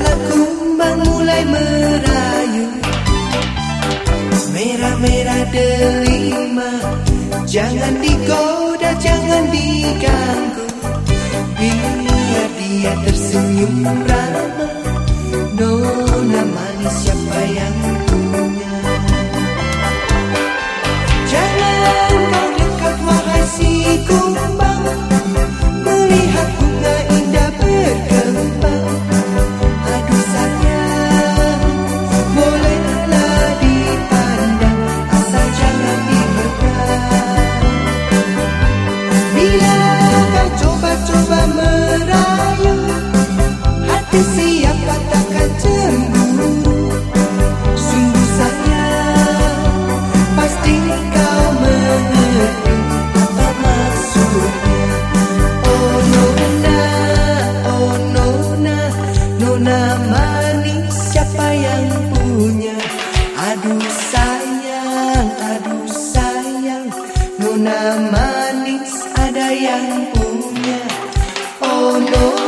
Datanglah kumbang mulai merayu. Merah-merah delima. Jangan digoda, jangan diganggu. Biar dia tersenyum ramah Nona coba-coba merayu. Hati siapa takkan cemburu Sungguh sayang Pasti kau mengerti Apa maksudnya. Oh Nona, oh Nona. Nona manis siapa yang punya? Aduh sayang, aduh sayang. Nona manis ada yang punya Oh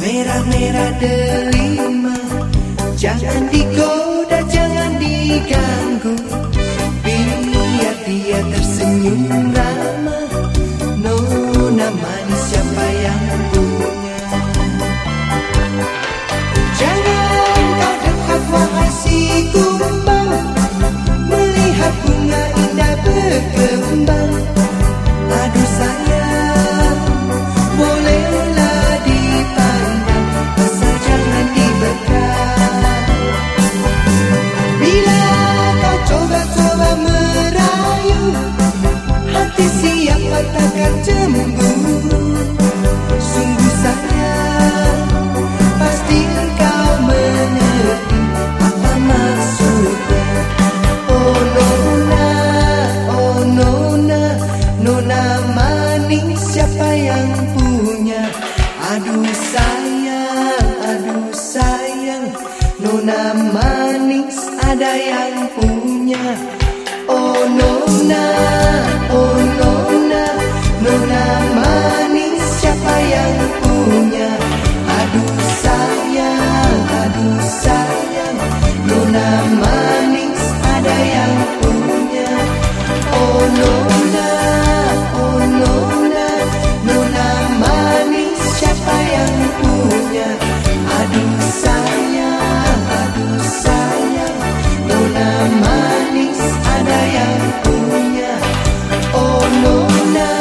Merah-merah delima Jangan digoda, jangan diganggu Nona manis siapa yang punya? Aduh sayang, aduh sayang. Nona manis ada yang punya. Oh Nona, Nona manis ada yang punya. Oh Nona,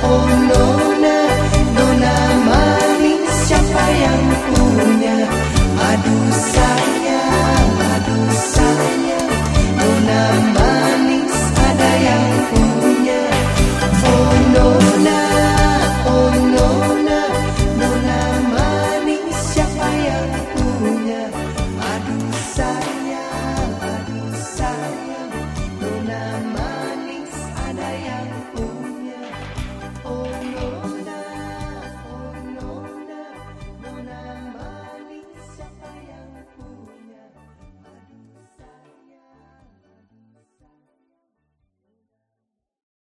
oh Nona. Nona manis siapa yang punya? Aduh